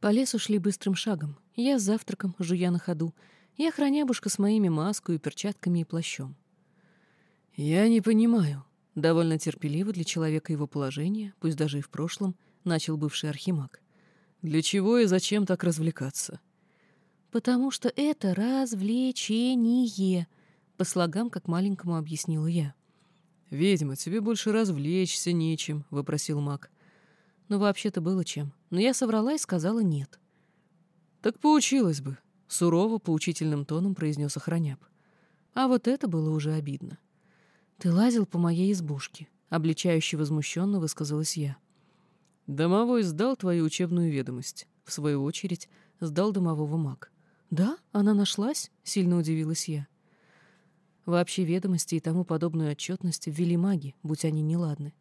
По лесу шли быстрым шагом. Я с завтраком, жуя на ходу. И охранябушка с моими маской, перчатками и плащом. «Я не понимаю», — довольно терпеливо для человека его положения, пусть даже и в прошлом, начал бывший архимаг. «Для чего и зачем так развлекаться?» «Потому что это развлечение», — по слогам, как маленькому объяснила я. «Ведьма, тебе больше развлечься нечем», — вопросил маг. «Ну, вообще-то было чем. Но я соврала и сказала нет». «Так поучилась бы», — сурово, поучительным тоном произнес охраняб. А вот это было уже обидно. «Ты лазил по моей избушке», — обличающе возмущенно высказалась я. «Домовой сдал твою учебную ведомость», — в свою очередь сдал домового маг. «Да? Она нашлась?» — сильно удивилась я. Вообще ведомости и тому подобную отчетность ввели маги, будь они неладны.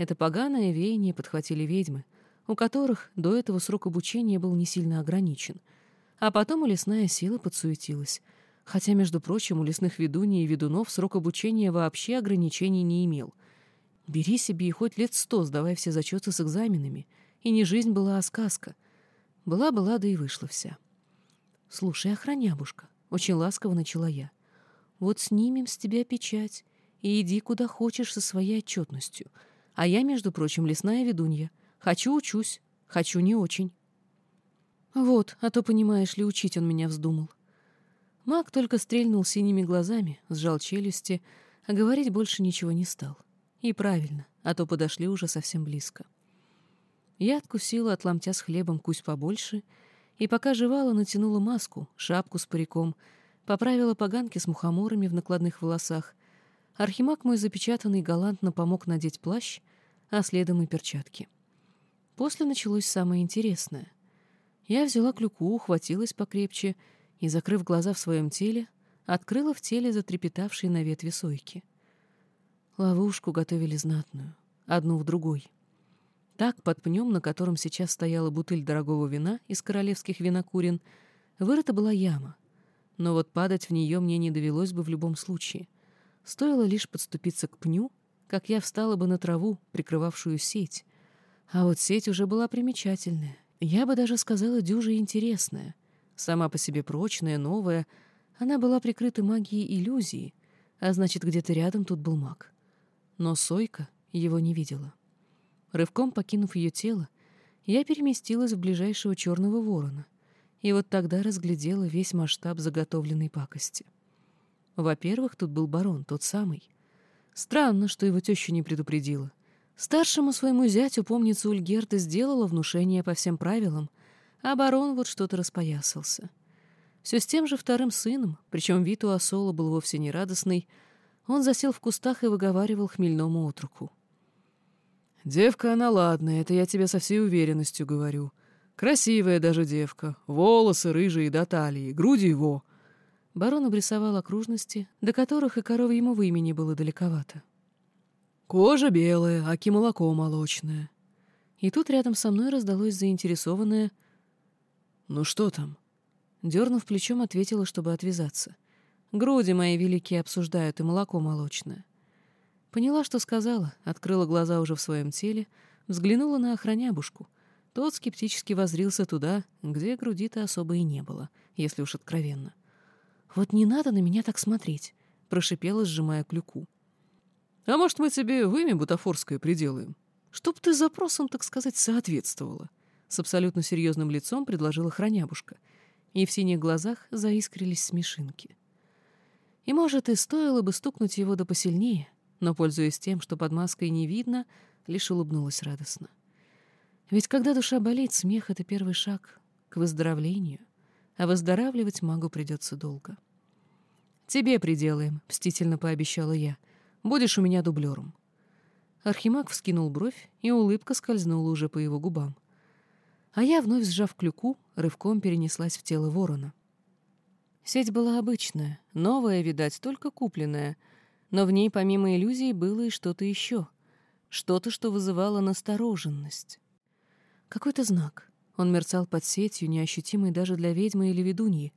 Это поганое веяние подхватили ведьмы, у которых до этого срок обучения был не сильно ограничен. А потом и лесная сила подсуетилась. Хотя, между прочим, у лесных ведуней и ведунов срок обучения вообще ограничений не имел. Бери себе и хоть лет сто сдавай все зачеты с экзаменами. И не жизнь была, а сказка. Была-была, да и вышла вся. «Слушай, охранябушка», — очень ласково начала я, — вот снимем с тебя печать и иди куда хочешь со своей отчетностью. А я, между прочим, лесная ведунья. Хочу — учусь, хочу — не очень. Вот, а то, понимаешь ли, учить он меня вздумал. Маг только стрельнул синими глазами, сжал челюсти, а говорить больше ничего не стал. И правильно, а то подошли уже совсем близко. Я откусила от ломтя с хлебом кусь побольше и, пока жевала, натянула маску, шапку с париком — поправила поганки с мухоморами в накладных волосах. Архимаг мой запечатанный галантно помог надеть плащ, а следом и перчатки. После началось самое интересное. Я взяла клюку, ухватилась покрепче и, закрыв глаза в своем теле, открыла в теле затрепетавшей на ветви сойки. Ловушку готовили знатную, одну в другой. Так, под пнем, на котором сейчас стояла бутыль дорогого вина из королевских винокурен, вырыта была яма, но вот падать в нее мне не довелось бы в любом случае. Стоило лишь подступиться к пню, как я встала бы на траву, прикрывавшую сеть. А вот сеть уже была примечательная. Я бы даже сказала, дюже интересная. Сама по себе прочная, новая. Она была прикрыта магией иллюзии, а значит, где-то рядом тут был маг. Но Сойка его не видела. Рывком покинув ее тело, я переместилась в ближайшего черного ворона — и вот тогда разглядела весь масштаб заготовленной пакости. Во-первых, тут был барон, тот самый. Странно, что его теща не предупредила. Старшему своему зятю, помнится, Ульгерта сделала внушение по всем правилам, а барон вот что-то распоясался. Все с тем же вторым сыном, причем вид у Асола был вовсе не радостный, он засел в кустах и выговаривал хмельному отруку. «Девка она ладная, это я тебе со всей уверенностью говорю. Красивая даже девка, волосы рыжие до талии, груди его. Барон обрисовал окружности, до которых и коровьему имени было далековато. Кожа белая, аки молоко молочное. И тут рядом со мной раздалось заинтересованное «Ну что там?» Дернув плечом, ответила, чтобы отвязаться. «Груди мои великие обсуждают и молоко молочное». Поняла, что сказала, открыла глаза уже в своем теле, взглянула на охранябушку — тот скептически возрился туда, где груди-то особо и не было, если уж откровенно. «Вот не надо на меня так смотреть», — прошипела, сжимая клюку. «А может, мы тебе вымя бутафорское приделаем? Чтоб ты запросом, так сказать, соответствовала», — с абсолютно серьезным лицом предложила хранябушка, и в синих глазах заискрились смешинки. И, может, и стоило бы стукнуть его да посильнее, но, пользуясь тем, что под маской не видно, лишь улыбнулась радостно. Ведь когда душа болит, смех — это первый шаг к выздоровлению, а выздоравливать магу придется долго. «Тебе приделаем», — мстительно пообещала я. «Будешь у меня дублером». Архимаг вскинул бровь, и улыбка скользнула уже по его губам. А я, вновь сжав клюку, рывком перенеслась в тело ворона. Сеть была обычная, новая, видать, только купленная, но в ней помимо иллюзий было и что-то еще, что-то, что вызывало настороженность. Какой-то знак. Он мерцал под сетью, неощутимый даже для ведьмы или ведуньи.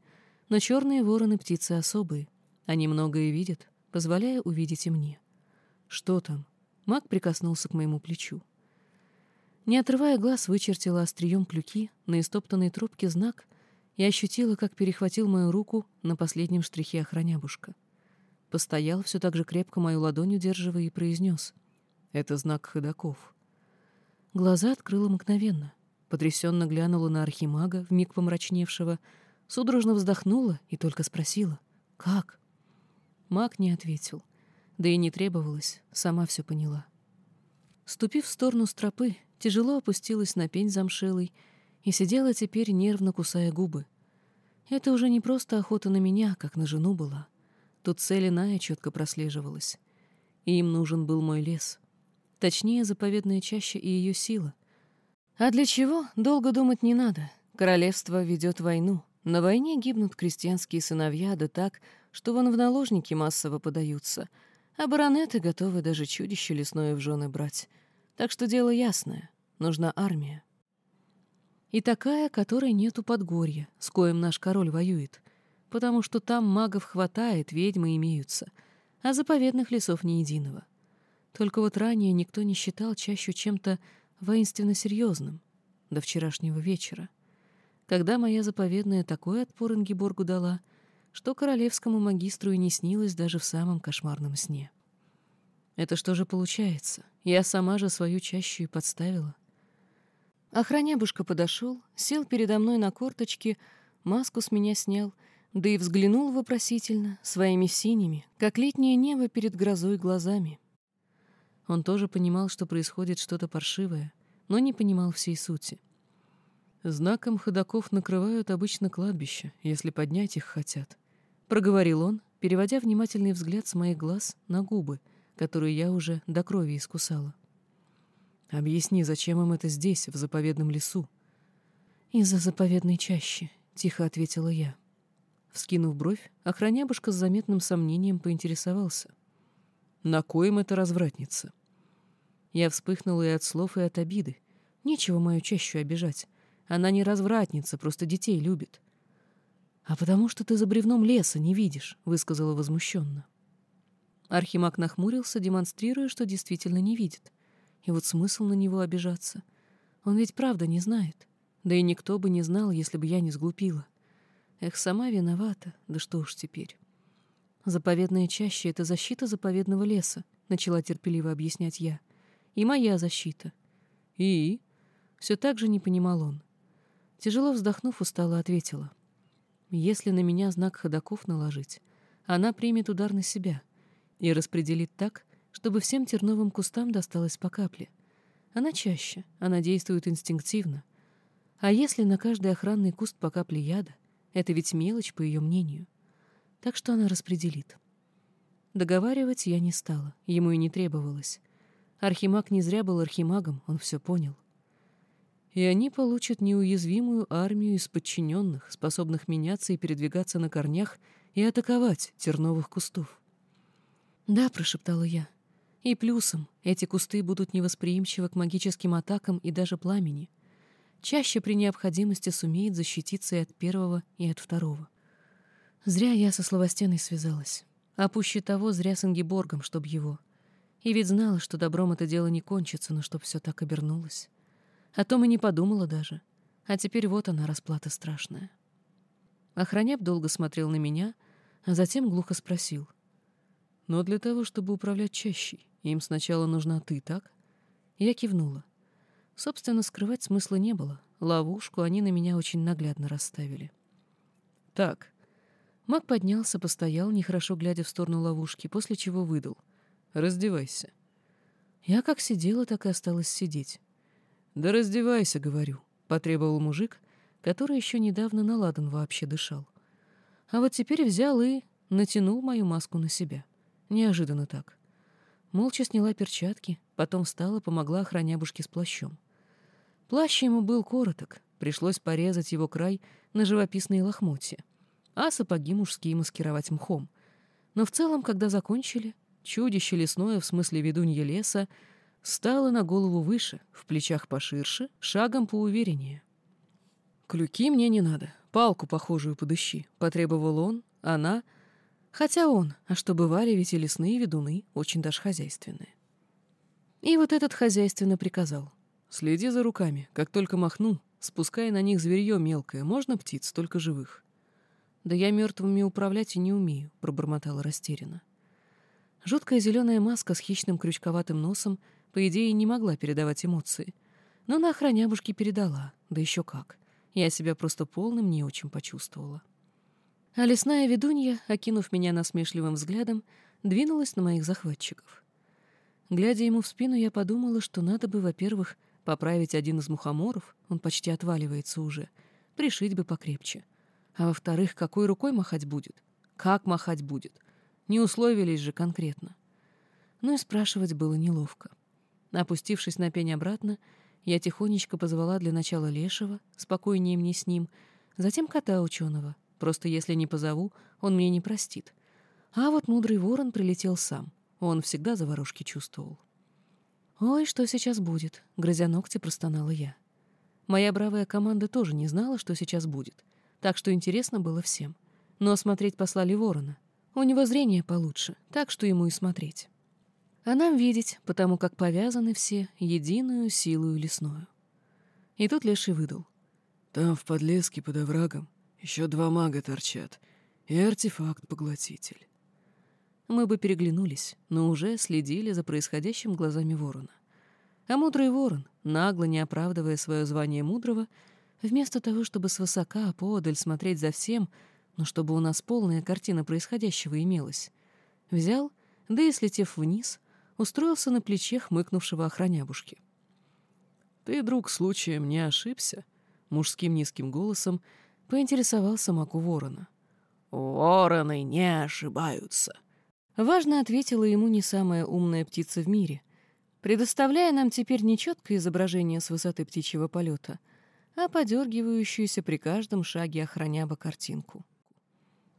Но черные вороны — птицы особые. Они многое видят, позволяя увидеть и мне. Что там? Маг прикоснулся к моему плечу. Не отрывая глаз, вычертила острием клюки на истоптанной трубке знак и ощутила, как перехватил мою руку на последнем штрихе охранябушка. Постоял, все так же крепко мою ладонь удерживая, и произнес. «Это знак ходаков». Глаза открыла мгновенно. Потрясенно глянула на архимага, вмиг помрачневшего, судорожно вздохнула и только спросила. «Как?» Маг не ответил. Да и не требовалось, сама все поняла. Ступив в сторону стропы, тяжело опустилась на пень замшелый и сидела теперь, нервно кусая губы. Это уже не просто охота на меня, как на жену была. Тут цель иная четко прослеживалась. И им нужен был мой лес. Точнее, заповедная чаща и ее сила. А для чего, долго думать не надо. Королевство ведет войну. На войне гибнут крестьянские сыновья, да так, что вон в наложники массово подаются, а баронеты готовы даже чудище лесное в жены брать. Так что дело ясное. Нужна армия. И такая, которой нету подгорья, с коем наш король воюет — потому что там магов хватает, ведьмы имеются, а заповедных лесов ни единого. Только вот ранее никто не считал чаще чем-то воинственно серьезным до вчерашнего вечера, когда моя заповедная такой отпор Ингиборгу дала, что королевскому магистру и не снилось даже в самом кошмарном сне. Это что же получается? Я сама же свою чащу и подставила. Охранябушка подошел, сел передо мной на корточки, маску с меня снял — да и взглянул вопросительно, своими синими, как летнее небо перед грозой глазами. Он тоже понимал, что происходит что-то паршивое, но не понимал всей сути. «Знаком ходаков накрывают обычно кладбище, если поднять их хотят», — проговорил он, переводя внимательный взгляд с моих глаз на губы, которые я уже до крови искусала. «Объясни, зачем им это здесь, в заповедном лесу?» «Из-за заповедной чащи», — тихо ответила я. Вскинув бровь, охранябушка с заметным сомнением поинтересовался. «На коем это развратница?» Я вспыхнула и от слов, и от обиды. Нечего мою чащу обижать. Она не развратница, просто детей любит. «А потому что ты за бревном леса не видишь», — высказала возмущенно. Архимаг нахмурился, демонстрируя, что действительно не видит. И вот смысл на него обижаться. Он ведь правда не знает. Да и никто бы не знал, если бы я не сглупила. Эх, сама виновата, да что уж теперь. Заповедная чаща — это защита заповедного леса, начала терпеливо объяснять я. И моя защита. И? Все так же не понимал он. Тяжело вздохнув, устало ответила. Если на меня знак ходаков наложить, она примет удар на себя и распределит так, чтобы всем терновым кустам досталось по капле. Она чаще, она действует инстинктивно. А если на каждый охранный куст по капле яда, это ведь мелочь, по ее мнению. Так что она распределит. Договаривать я не стала, ему и не требовалось. Архимаг не зря был архимагом, он все понял. И они получат неуязвимую армию из подчиненных, способных меняться и передвигаться на корнях и атаковать терновых кустов. «Да», — прошептала я. «И плюсом, эти кусты будут невосприимчивы к магическим атакам и даже пламени чаще при необходимости сумеет защититься и от первого, и от второго. Зря я со Словостеной связалась. А пуще того, зря с Ингиборгом, чтоб его. И ведь знала, что добром это дело не кончится, но чтоб все так обернулось. О том и не подумала даже. А теперь вот она, расплата страшная. Охраняп долго смотрел на меня, а затем глухо спросил. «Но для того, чтобы управлять чащей, им сначала нужна ты, так?» Я кивнула. Собственно, скрывать смысла не было. Ловушку они на меня очень наглядно расставили. «Так». Маг поднялся, постоял, нехорошо глядя в сторону ловушки, после чего выдал. «Раздевайся». Я как сидела, так и осталась сидеть. «Да раздевайся, — говорю», — потребовал мужик, который еще недавно на ладан вообще дышал. А вот теперь взял и натянул мою маску на себя. Неожиданно так. Молча сняла перчатки, потом встала, помогла охранябушке с плащом. Плащ ему был короток, пришлось порезать его край на живописные лохмотья, а сапоги мужские маскировать мхом. Но в целом, когда закончили, чудище лесное, в смысле ведунья леса, стало на голову выше, в плечах поширше, шагом поувереннее. «Клюки мне не надо, палку похожую подыщи», — потребовал он, она... Хотя он, а что бывали ведь и лесные ведуны, очень даже хозяйственные. И вот этот хозяйственно приказал — Следи за руками. Как только махну, спускай на них зверье мелкое. Можно птиц, только живых. Да я мертвыми управлять и не умею, пробормотала растерянно. Жуткая зеленая маска с хищным крючковатым носом, по идее, не могла передавать эмоции. Но на охранябушке передала, да еще как. Я себя просто полным не очень почувствовала. А лесная ведунья, окинув меня насмешливым взглядом, двинулась на моих захватчиков. Глядя ему в спину, я подумала, что надо бы, во-первых, поправить один из мухоморов, он почти отваливается уже, пришить бы покрепче. А во-вторых, какой рукой махать будет? Как махать будет? Не условились же конкретно. Ну и спрашивать было неловко. Опустившись на пень обратно, я тихонечко позвала для начала Лешего, спокойнее мне с ним, затем кота ученого. Просто если не позову, он мне не простит. А вот мудрый ворон прилетел сам. Он всегда заварушки чувствовал. «Ой, что сейчас будет?» — грызя ногти, простонала я. Моя бравая команда тоже не знала, что сейчас будет, так что интересно было всем. Но смотреть послали ворона. У него зрение получше, так что ему и смотреть. А нам видеть, потому как повязаны все единую силою лесную. И тут Леший выдал. «Там, в подлеске под оврагом, еще два мага торчат, и артефакт-поглотитель». Мы бы переглянулись, но уже следили за происходящим глазами ворона. А мудрый ворон, нагло не оправдывая свое звание мудрого, вместо того, чтобы свысока поодаль смотреть за всем, но чтобы у нас полная картина происходящего имелась, взял, да и слетев вниз, устроился на плече хмыкнувшего охранябушки. «Ты, друг, случаем не ошибся?» Мужским низким голосом поинтересовался Маку Ворона. «Вороны не ошибаются», — важно ответила ему не самая умная птица в мире, предоставляя нам теперь не четкое изображение с высоты птичьего полета, а подергивающуюся при каждом шаге охраняба картинку.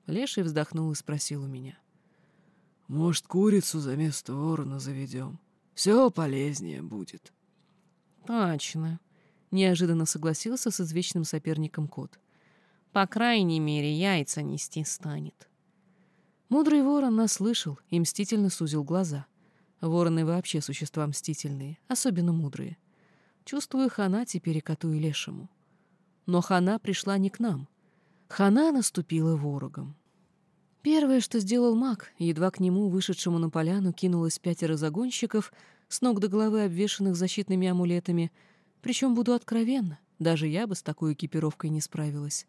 Леший вздохнул и спросил у меня. Может, курицу за место ворона заведем? Все полезнее будет. Точно. Неожиданно согласился с извечным соперником кот. По крайней мере, яйца нести станет. Мудрый ворон нас слышал и мстительно сузил глаза. Вороны вообще существа мстительные, особенно мудрые. Чувствую хана теперь и коту и лешему. Но хана пришла не к нам. Хана наступила ворогом. Первое, что сделал маг, едва к нему, вышедшему на поляну, кинулось пятеро загонщиков, с ног до головы обвешанных защитными амулетами. Причем, буду откровенна, даже я бы с такой экипировкой не справилась.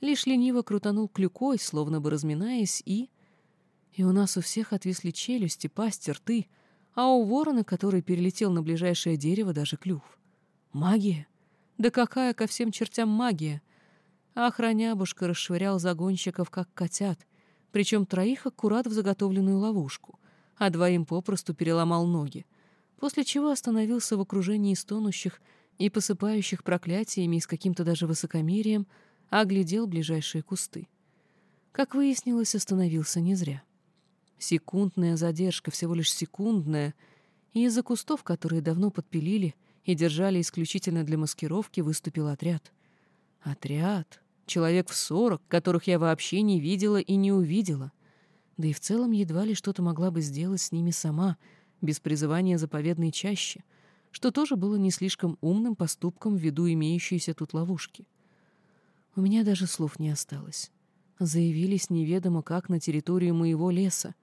Лишь лениво крутанул клюкой, словно бы разминаясь, и... И у нас у всех отвисли челюсти, пасть, рты, а у ворона, который перелетел на ближайшее дерево, даже клюв. Магия? Да какая ко всем чертям магия? А охранябушка расшвырял загонщиков, как котят — причем троих аккурат в заготовленную ловушку, а двоим попросту переломал ноги, после чего остановился в окружении стонущих и посыпающих проклятиями и с каким-то даже высокомерием, а оглядел ближайшие кусты. Как выяснилось, остановился не зря. Секундная задержка, всего лишь секундная, и из-за кустов, которые давно подпилили и держали исключительно для маскировки, выступил отряд. Отряд, Человек в сорок, которых я вообще не видела и не увидела. Да и в целом едва ли что-то могла бы сделать с ними сама, без призывания заповедной чаще, что тоже было не слишком умным поступком ввиду имеющейся тут ловушки. У меня даже слов не осталось. Заявились неведомо как на территорию моего леса.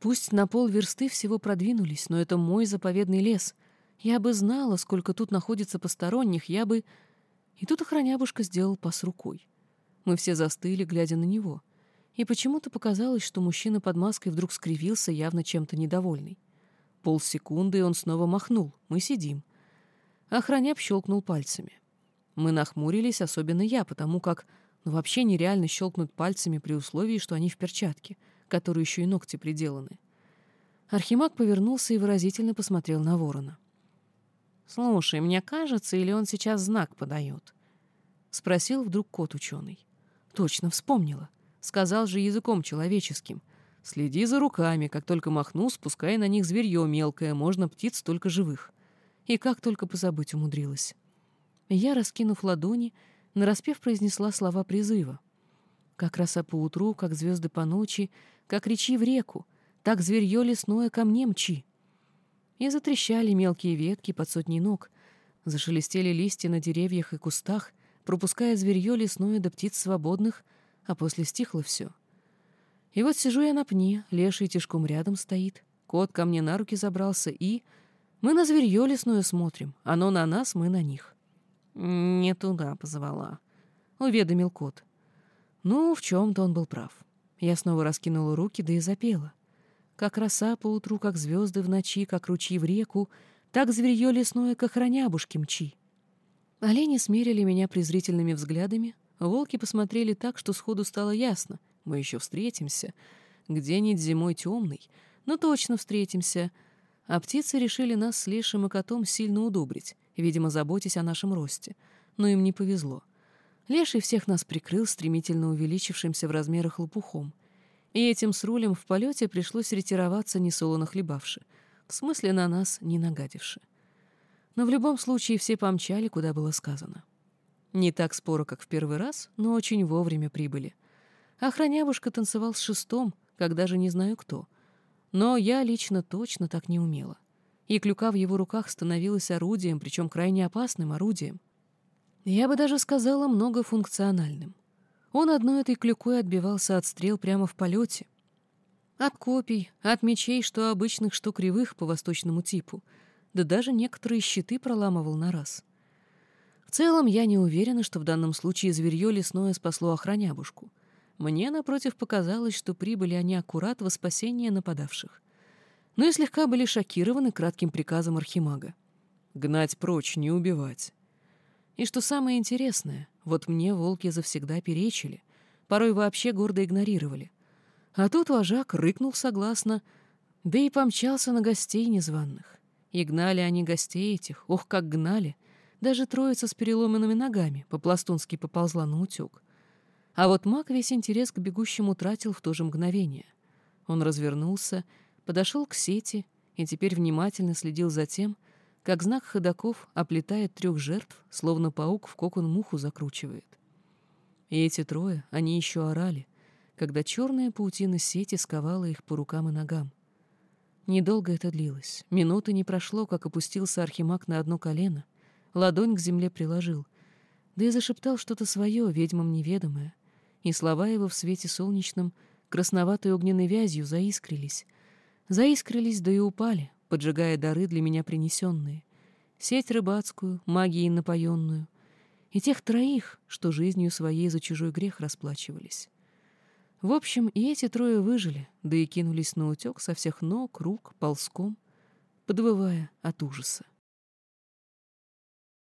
Пусть на полверсты всего продвинулись, но это мой заповедный лес. Я бы знала, сколько тут находится посторонних, я бы... И тут охранябушка сделал пас рукой. Мы все застыли, глядя на него. И почему-то показалось, что мужчина под маской вдруг скривился, явно чем-то недовольный. Полсекунды, и он снова махнул. Мы сидим. Охраняп щелкнул пальцами. Мы нахмурились, особенно я, потому как ну, вообще нереально щелкнуть пальцами при условии, что они в перчатке, которые еще и ногти приделаны. Архимаг повернулся и выразительно посмотрел на ворона. «Слушай, мне кажется, или он сейчас знак подает?» — спросил вдруг кот-ученый. Точно вспомнила. Сказал же языком человеческим. Следи за руками, как только махну, спускай на них зверье мелкое, можно птиц только живых. И как только позабыть умудрилась. Я, раскинув ладони, нараспев произнесла слова призыва. Как роса по утру, как звезды по ночи, как речи в реку, так зверье лесное ко мне мчи. И затрещали мелкие ветки под сотни ног. Зашелестели листья на деревьях и кустах, пропуская зверье лесное до птиц свободных, а после стихло все. И вот сижу я на пне, леший тишком рядом стоит, кот ко мне на руки забрался, и... Мы на зверье лесное смотрим, оно на нас, мы на них. «Не туда позвала», — уведомил кот. Ну, в чем-то он был прав. Я снова раскинула руки, да и запела. Как роса по утру, как звезды в ночи, как ручьи в реку, так зверье лесное к охранябушке мчи. Олени смерили меня презрительными взглядами, волки посмотрели так, что сходу стало ясно. Мы еще встретимся. Где-нибудь зимой темный, но точно встретимся. А птицы решили нас с лешим и котом сильно удобрить, видимо, заботясь о нашем росте. Но им не повезло. Леший всех нас прикрыл стремительно увеличившимся в размерах лопухом. И этим с рулем в полете пришлось ретироваться, несолоно хлебавши. В смысле, на нас не нагадивши. Но в любом случае все помчали, куда было сказано. Не так споро, как в первый раз, но очень вовремя прибыли. Охранябушка танцевал с шестом, как даже не знаю кто. Но я лично точно так не умела. И клюка в его руках становилась орудием, причем крайне опасным орудием. Я бы даже сказала многофункциональным. Он одной этой клюкой отбивался от стрел прямо в полете. От копий, от мечей, что обычных, что кривых по восточному типу, да даже некоторые щиты проламывал на раз. В целом, я не уверена, что в данном случае зверье лесное спасло охранябушку. Мне, напротив, показалось, что прибыли они аккурат во спасение нападавших. Но и слегка были шокированы кратким приказом архимага. «Гнать прочь, не убивать». И что самое интересное, вот мне волки завсегда перечили, порой вообще гордо игнорировали. А тут вожак рыкнул согласно, да и помчался на гостей незваных. И гнали они гостей этих, ох, как гнали. Даже троица с переломанными ногами по-пластунски поползла на утек. А вот маг весь интерес к бегущему тратил в то же мгновение. Он развернулся, подошел к сети и теперь внимательно следил за тем, как знак ходаков оплетает трех жертв, словно паук в кокон муху закручивает. И эти трое, они еще орали, когда черная паутина сети сковала их по рукам и ногам. Недолго это длилось. Минуты не прошло, как опустился архимаг на одно колено, ладонь к земле приложил, да и зашептал что-то свое, ведьмам неведомое, и слова его в свете солнечном красноватой огненной вязью заискрились. Заискрились, да и упали, поджигая дары для меня принесенные, сеть рыбацкую, магией напоенную, и тех троих, что жизнью своей за чужой грех расплачивались. В общем, и эти трое выжили, да и кинулись на утек со всех ног, рук, ползком, подвывая от ужаса.